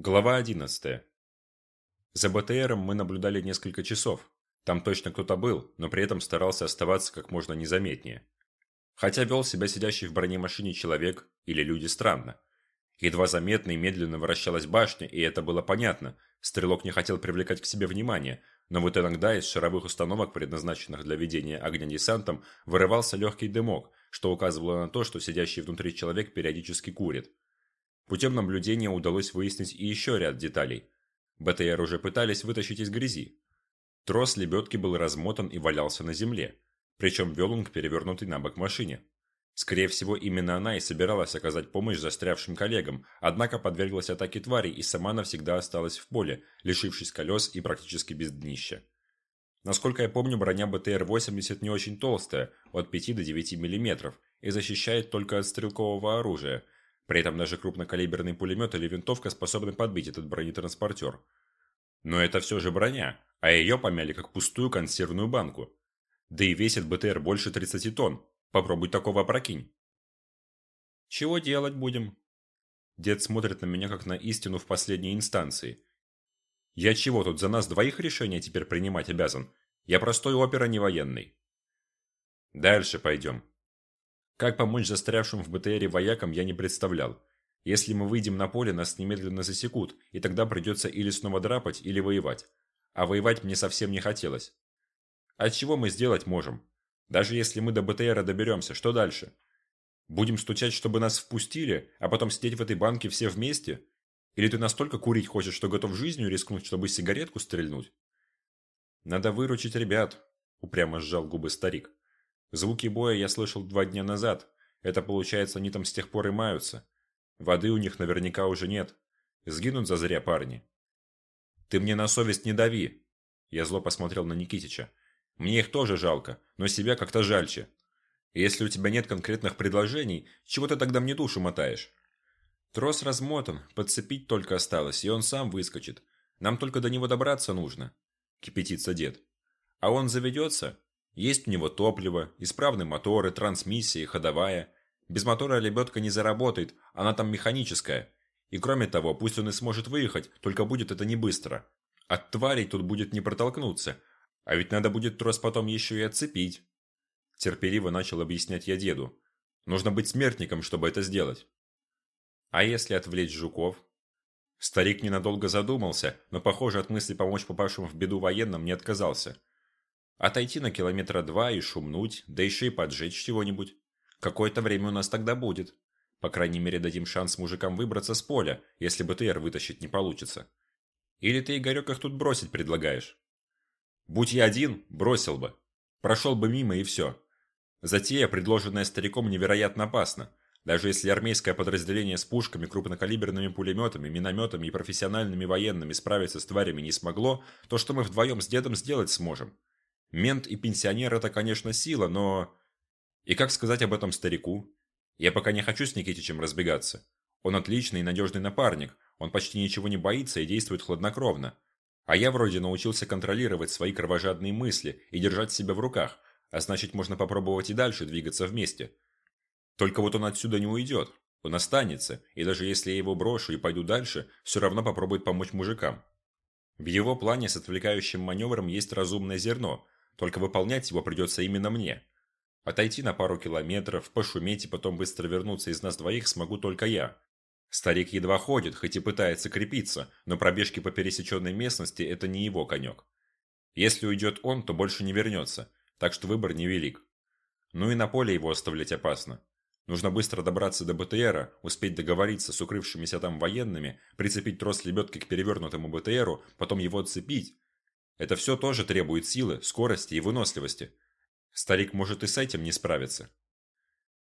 Глава 11. За БТРом мы наблюдали несколько часов. Там точно кто-то был, но при этом старался оставаться как можно незаметнее. Хотя вел себя сидящий в бронемашине человек или люди странно. Едва заметно и медленно вращалась башня, и это было понятно. Стрелок не хотел привлекать к себе внимание, но вот иногда из шаровых установок, предназначенных для ведения огня десантом, вырывался легкий дымок, что указывало на то, что сидящий внутри человек периодически курит. Путем наблюдения удалось выяснить и еще ряд деталей. БТР уже пытались вытащить из грязи. Трос лебедки был размотан и валялся на земле, причем вел он к перевернутой на бок машине. Скорее всего, именно она и собиралась оказать помощь застрявшим коллегам, однако подверглась атаке тварей и сама навсегда осталась в поле, лишившись колес и практически без днища. Насколько я помню, броня БТР-80 не очень толстая, от 5 до 9 мм, и защищает только от стрелкового оружия – при этом даже крупнокалиберный пулемет или винтовка способны подбить этот бронетранспортер. Но это все же броня, а ее помяли как пустую консервную банку. Да и весит БТР больше 30 тонн. Попробуй такого опрокинь. Чего делать будем? Дед смотрит на меня как на истину в последней инстанции. Я чего тут за нас двоих решения теперь принимать обязан? Я простой опера, не военный. Дальше пойдем. Как помочь застрявшим в БТРе воякам я не представлял. Если мы выйдем на поле, нас немедленно засекут, и тогда придется или снова драпать, или воевать. А воевать мне совсем не хотелось. А чего мы сделать можем? Даже если мы до БТРа доберемся, что дальше? Будем стучать, чтобы нас впустили, а потом сидеть в этой банке все вместе? Или ты настолько курить хочешь, что готов жизнью рискнуть, чтобы сигаретку стрельнуть? Надо выручить ребят, упрямо сжал губы старик. Звуки боя я слышал два дня назад. Это получается, они там с тех пор и маются. Воды у них наверняка уже нет. Сгинут зазря парни. Ты мне на совесть не дави. Я зло посмотрел на Никитича. Мне их тоже жалко, но себя как-то жальче. Если у тебя нет конкретных предложений, чего ты тогда мне душу мотаешь? Трос размотан, подцепить только осталось, и он сам выскочит. Нам только до него добраться нужно. Кипятится дед. А он заведется, есть у него топливо, исправные моторы, трансмиссия, ходовая. Без мотора лебедка не заработает, она там механическая. И кроме того, пусть он и сможет выехать, только будет это не быстро. От тварей тут будет не протолкнуться. А ведь надо будет трос потом еще и отцепить. Терпеливо начал объяснять я деду. Нужно быть смертником, чтобы это сделать. А если отвлечь жуков? Старик ненадолго задумался, но, похоже, от мысли помочь попавшим в беду военным не отказался. Отойти на километра два и шумнуть, да еще и поджечь чего-нибудь. Какое-то время у нас тогда будет. По крайней мере, дадим шанс мужикам выбраться с поля, если БТР вытащить не получится. Или ты, Игорек, их тут бросить предлагаешь? Будь я один, бросил бы. Прошел бы мимо и все. Затея, предложенная стариком, невероятно опасна. Даже если армейское подразделение с пушками, крупнокалиберными пулеметами, минометами и профессиональными военными справиться с тварями не смогло, то что мы вдвоем с дедом сделать сможем? Мент и пенсионер – это, конечно, сила, но... И как сказать об этом старику? Я пока не хочу с Никитичем разбегаться. Он отличный и надежный напарник, он почти ничего не боится и действует хладнокровно. А я вроде научился контролировать свои кровожадные мысли и держать себя в руках, а значит можно попробовать и дальше двигаться вместе. Только вот он отсюда не уйдет, он останется, и даже если я его брошу и пойду дальше, все равно попробует помочь мужикам. В его плане с отвлекающим маневром есть разумное зерно – только выполнять его придется именно мне. Отойти на пару километров, пошуметь и потом быстро вернуться из нас двоих смогу только я. Старик едва ходит, хоть и пытается крепиться, но пробежки по пересеченной местности – это не его конек. Если уйдет он, то больше не вернется, так что выбор невелик. Ну и на поле его оставлять опасно. Нужно быстро добраться до БТРа, успеть договориться с укрывшимися там военными, прицепить трос лебедки к перевернутому БТРу, потом его отцепить, это все тоже требует силы, скорости и выносливости. Старик может и с этим не справиться.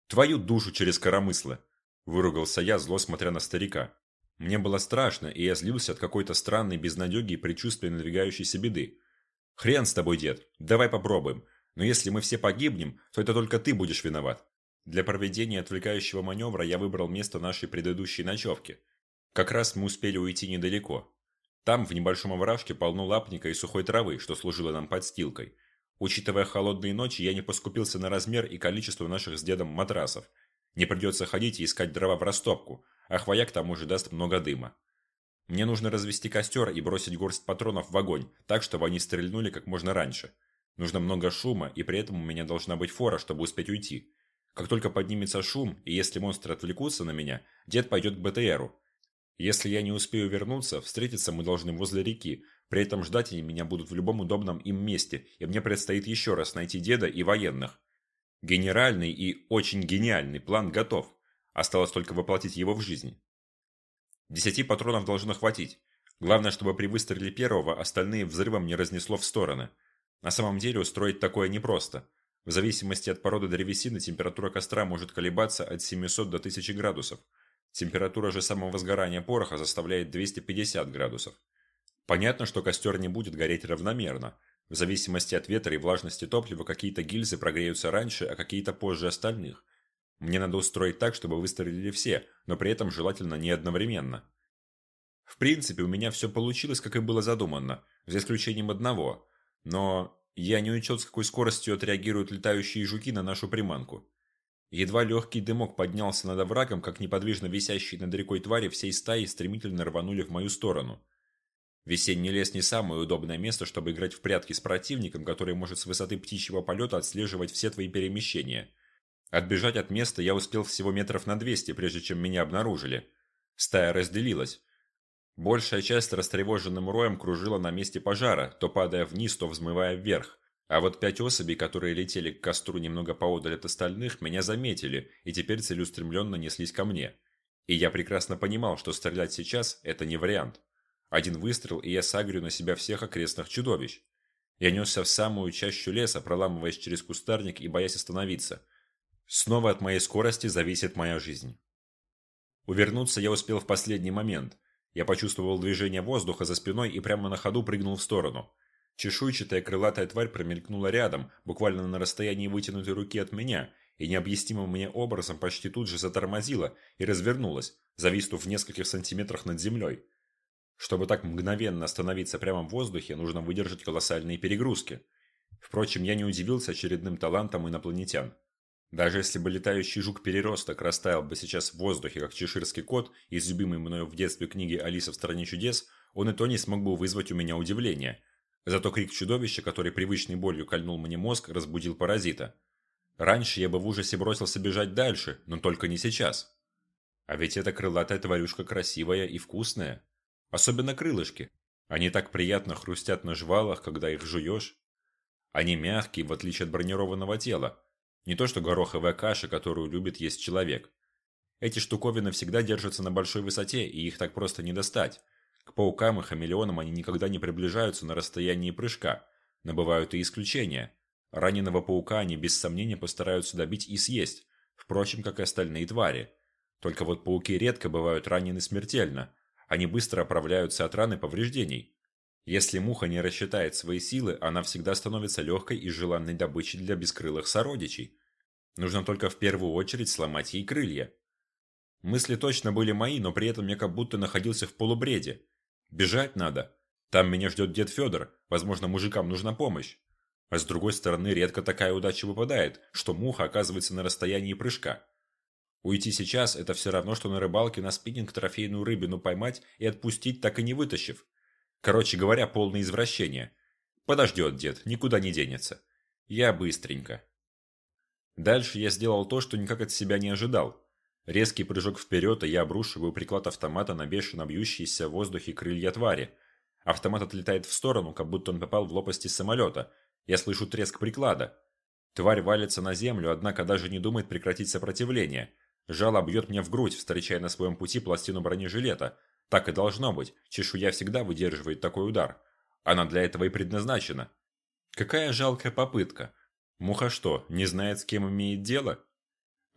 «Твою душу через коромысло!» – выругался я, зло смотря на старика. Мне было страшно, и я злился от какой-то странной безнадеги и предчувствия надвигающейся беды. «Хрен с тобой, дед, давай попробуем. Но если мы все погибнем, то это только ты будешь виноват». Для проведения отвлекающего маневра я выбрал место нашей предыдущей ночевки. Как раз мы успели уйти недалеко. Там, в небольшом овражке, полно лапника и сухой травы, что служило нам подстилкой. Учитывая холодные ночи, я не поскупился на размер и количество наших с дедом матрасов. Не придется ходить и искать дрова в растопку, а хвоя к тому же даст много дыма. Мне нужно развести костер и бросить горсть патронов в огонь, так, чтобы они стрельнули как можно раньше. Нужно много шума, и при этом у меня должна быть фора, чтобы успеть уйти. Как только поднимется шум, и если монстры отвлекутся на меня, дед пойдет к БТРу. Если я не успею вернуться, встретиться мы должны возле реки, при этом ждать они меня будут в любом удобном им месте, и мне предстоит еще раз найти деда и военных. Генеральный и очень гениальный план готов. Осталось только воплотить его в жизнь. Десяти патронов должно хватить. Главное, чтобы при выстреле первого остальные взрывом не разнесло в стороны. На самом деле устроить такое непросто. В зависимости от породы древесины температура костра может колебаться от 700 до 1000 градусов. Температура же самого сгорания пороха заставляет 250 градусов. Понятно, что костер не будет гореть равномерно. В зависимости от ветра и влажности топлива какие-то гильзы прогреются раньше, а какие-то позже остальных. Мне надо устроить так, чтобы выстрелили все, но при этом желательно не одновременно. В принципе, у меня все получилось, как и было задумано, за исключением одного. Но я не учел, с какой скоростью отреагируют летающие жуки на нашу приманку. Едва легкий дымок поднялся над оврагом, как неподвижно висящие над рекой твари всей стаи стремительно рванули в мою сторону. Весенний лес не самое удобное место, чтобы играть в прятки с противником, который может с высоты птичьего полета отслеживать все твои перемещения. Отбежать от места я успел всего метров на 200, прежде чем меня обнаружили. Стая разделилась. Большая часть растревоженным роем кружила на месте пожара, то падая вниз, то взмывая вверх. А вот пять особей, которые летели к костру немного поодаль от остальных, меня заметили и теперь целеустремленно неслись ко мне. И я прекрасно понимал, что стрелять сейчас – это не вариант. Один выстрел, и я сагрю на себя всех окрестных чудовищ. Я несся в самую чащу леса, проламываясь через кустарник и боясь остановиться. Снова от моей скорости зависит моя жизнь. Увернуться я успел в последний момент – я почувствовал движение воздуха за спиной и прямо на ходу прыгнул в сторону. Чешуйчатая крылатая тварь промелькнула рядом, буквально на расстоянии вытянутой руки от меня, и необъяснимым мне образом почти тут же затормозила и развернулась, зависнув в нескольких сантиметрах над землей. Чтобы так мгновенно остановиться прямо в воздухе, нужно выдержать колоссальные перегрузки. Впрочем, я не удивился очередным талантам инопланетян. Даже если бы летающий жук-переросток растаял бы сейчас в воздухе, как чеширский кот, из любимой мною в детстве книги «Алиса в стране чудес», он и то не смог бы вызвать у меня удивление. Зато крик чудовища, который привычной болью кольнул мне мозг, разбудил паразита. Раньше я бы в ужасе бросился бежать дальше, но только не сейчас. А ведь эта крылатая тварюшка красивая и вкусная. Особенно крылышки. Они так приятно хрустят на жвалах, когда их жуешь. Они мягкие, в отличие от бронированного тела. Не то что гороховая каша, которую любит есть человек. Эти штуковины всегда держатся на большой высоте, и их так просто не достать. К паукам и хамелеонам они никогда не приближаются на расстоянии прыжка, но бывают и исключения. Раненого паука они без сомнения постараются добить и съесть, впрочем, как и остальные твари. Только вот пауки редко бывают ранены смертельно, они быстро оправляются от раны повреждений. Если муха не рассчитает свои силы, она всегда становится легкой и желанной добычей для бескрылых сородичей. Нужно только в первую очередь сломать ей крылья. Мысли точно были мои, но при этом я как будто находился в полубреде. Бежать надо. Там меня ждет дед Федор, возможно, мужикам нужна помощь. А с другой стороны, редко такая удача выпадает, что муха оказывается на расстоянии прыжка. Уйти сейчас – это все равно, что на рыбалке на спиннинг трофейную рыбину поймать и отпустить, так и не вытащив. Короче говоря, полное извращение. Подождет дед, никуда не денется. Я быстренько. Дальше я сделал то, что никак от себя не ожидал. Резкий прыжок вперед, и я обрушиваю приклад автомата на бешено бьющиеся в воздухе крылья твари. Автомат отлетает в сторону, как будто он попал в лопасти самолета. Я слышу треск приклада. Тварь валится на землю, однако даже не думает прекратить сопротивление. Жало бьет мне в грудь, встречая на своем пути пластину бронежилета, так и должно быть. Чешуя всегда выдерживает такой удар. Она для этого и предназначена. Какая жалкая попытка. Муха что, не знает, с кем имеет дело?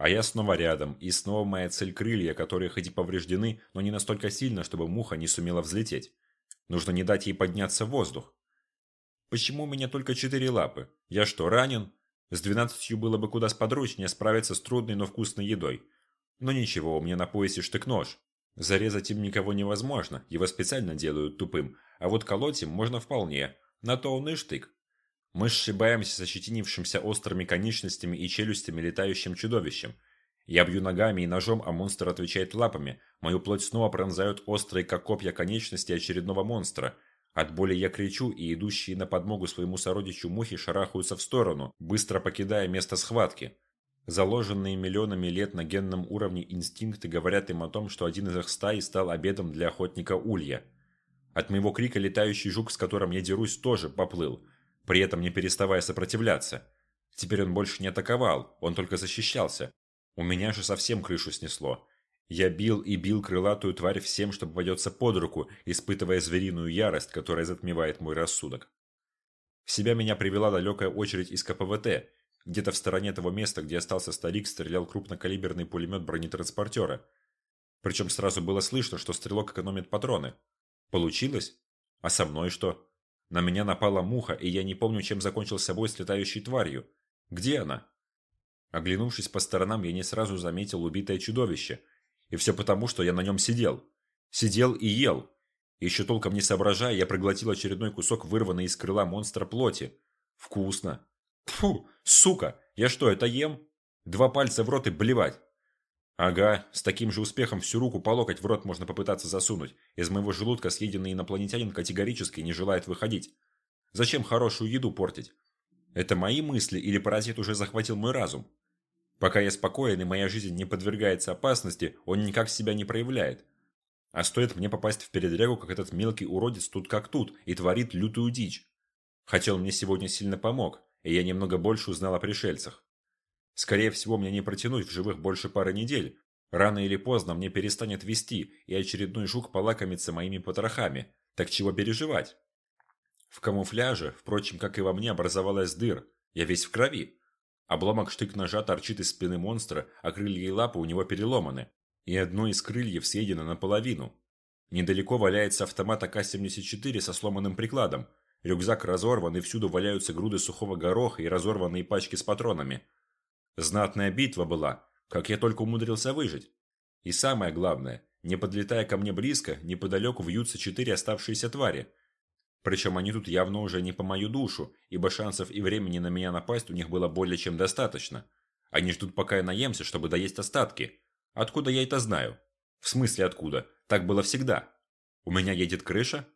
А я снова рядом, и снова моя цель крылья, которые хоть и повреждены, но не настолько сильно, чтобы муха не сумела взлететь. Нужно не дать ей подняться в воздух. Почему у меня только четыре лапы? Я что, ранен? С двенадцатью было бы куда сподручнее справиться с трудной, но вкусной едой. Но ничего, у меня на поясе штык-нож. Зарезать им никого невозможно, его специально делают тупым, а вот колоть им можно вполне, на то он и штык. Мы сшибаемся с ощетинившимся острыми конечностями и челюстями летающим чудовищем. Я бью ногами и ножом, а монстр отвечает лапами. Мою плоть снова пронзают острые, как копья, конечности очередного монстра. От боли я кричу, и идущие на подмогу своему сородичу мухи шарахаются в сторону, быстро покидая место схватки. Заложенные миллионами лет на генном уровне инстинкты говорят им о том, что один из их стаи стал обедом для охотника Улья. От моего крика летающий жук, с которым я дерусь, тоже поплыл, при этом не переставая сопротивляться. Теперь он больше не атаковал, он только защищался. У меня же совсем крышу снесло. Я бил и бил крылатую тварь всем, что попадется под руку, испытывая звериную ярость, которая затмевает мой рассудок. В себя меня привела далекая очередь из КПВТ. Где-то в стороне того места, где остался старик, стрелял крупнокалиберный пулемет бронетранспортера. Причем сразу было слышно, что стрелок экономит патроны. Получилось? А со мной что? На меня напала муха, и я не помню, чем закончился бой с летающей тварью. Где она? Оглянувшись по сторонам, я не сразу заметил убитое чудовище. И все потому, что я на нем сидел. Сидел и ел. Еще толком не соображая, я проглотил очередной кусок вырванной из крыла монстра плоти. Вкусно. Фу, сука, я что, это ем? Два пальца в рот и блевать. Ага, с таким же успехом всю руку по локоть в рот можно попытаться засунуть. Из моего желудка съеденный инопланетянин категорически не желает выходить. Зачем хорошую еду портить? Это мои мысли или паразит уже захватил мой разум? Пока я спокоен и моя жизнь не подвергается опасности, он никак себя не проявляет. А стоит мне попасть в передрягу, как этот мелкий уродец тут как тут и творит лютую дичь. Хотя он мне сегодня сильно помог, и я немного больше узнал о пришельцах. Скорее всего, мне не протянуть в живых больше пары недель. Рано или поздно мне перестанет вести, и очередной жук полакомится моими потрохами. Так чего переживать? В камуфляже, впрочем, как и во мне, образовалась дыр. Я весь в крови. Обломок штык-ножа торчит из спины монстра, а крылья и лапы у него переломаны. И одно из крыльев съедено наполовину. Недалеко валяется автомат АК-74 со сломанным прикладом. Рюкзак разорван, и всюду валяются груды сухого гороха и разорванные пачки с патронами. Знатная битва была, как я только умудрился выжить. И самое главное, не подлетая ко мне близко, неподалеку вьются четыре оставшиеся твари. Причем они тут явно уже не по мою душу, ибо шансов и времени на меня напасть у них было более чем достаточно. Они ждут пока я наемся, чтобы доесть остатки. Откуда я это знаю? В смысле откуда? Так было всегда. У меня едет крыша?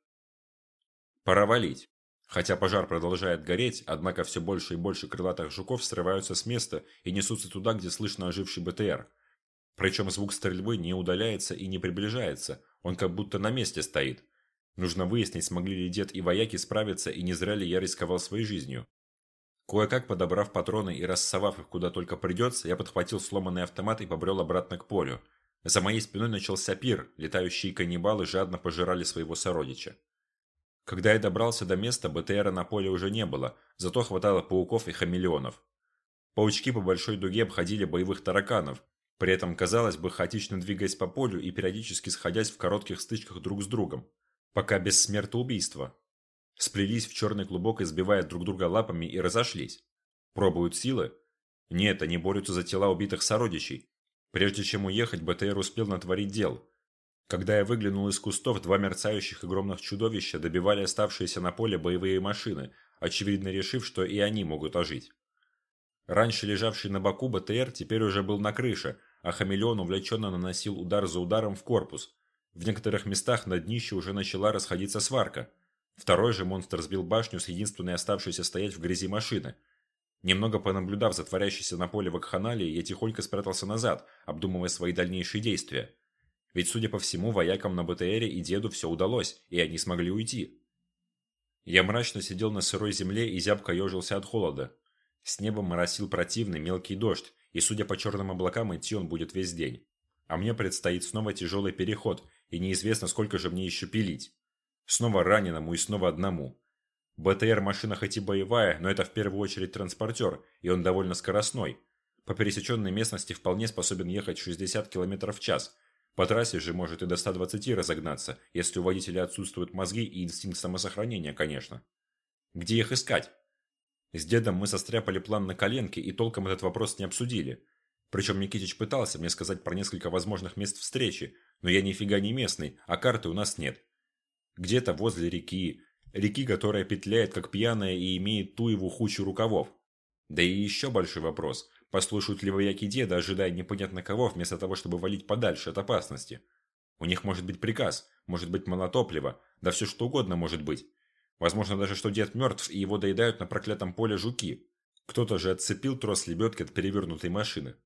Пора валить. Хотя пожар продолжает гореть, однако все больше и больше крылатых жуков срываются с места и несутся туда, где слышно оживший БТР. Причем звук стрельбы не удаляется и не приближается, он как будто на месте стоит. Нужно выяснить, смогли ли дед и вояки справиться и не зря ли я рисковал своей жизнью. Кое-как подобрав патроны и рассовав их куда только придется, я подхватил сломанный автомат и побрел обратно к полю. За моей спиной начался пир, летающие каннибалы жадно пожирали своего сородича. Когда я добрался до места, БТРа на поле уже не было, зато хватало пауков и хамелеонов. Паучки по большой дуге обходили боевых тараканов, при этом, казалось бы, хаотично двигаясь по полю и периодически сходясь в коротких стычках друг с другом, пока без смертоубийства. Сплелись в черный клубок, избивая друг друга лапами и разошлись. Пробуют силы? Нет, они борются за тела убитых сородичей. Прежде чем уехать, БТР успел натворить дел. Когда я выглянул из кустов, два мерцающих огромных чудовища добивали оставшиеся на поле боевые машины, очевидно решив, что и они могут ожить. Раньше лежавший на боку БТР теперь уже был на крыше, а хамелеон увлеченно наносил удар за ударом в корпус. В некоторых местах на днище уже начала расходиться сварка. Второй же монстр сбил башню с единственной оставшейся стоять в грязи машины. Немного понаблюдав за творящейся на поле вакханалии, я тихонько спрятался назад, обдумывая свои дальнейшие действия. Ведь, судя по всему, воякам на БТРе и деду все удалось, и они смогли уйти. Я мрачно сидел на сырой земле и зябко ежился от холода. С неба моросил противный мелкий дождь, и, судя по черным облакам, идти он будет весь день. А мне предстоит снова тяжелый переход, и неизвестно, сколько же мне еще пилить. Снова раненому и снова одному. БТР машина хоть и боевая, но это в первую очередь транспортер, и он довольно скоростной. По пересеченной местности вполне способен ехать 60 км в час – по трассе же может и до 120 разогнаться, если у водителя отсутствуют мозги и инстинкт самосохранения, конечно. Где их искать? С дедом мы состряпали план на коленке и толком этот вопрос не обсудили. Причем Никитич пытался мне сказать про несколько возможных мест встречи, но я нифига не местный, а карты у нас нет. Где-то возле реки, реки, которая петляет как пьяная и имеет туеву хучу рукавов. Да и еще большой вопрос, послушают ли вояки деда, ожидая непонятно кого, вместо того, чтобы валить подальше от опасности. У них может быть приказ, может быть монотопливо, да все что угодно может быть. Возможно даже, что дед мертв и его доедают на проклятом поле жуки. Кто-то же отцепил трос лебедки от перевернутой машины.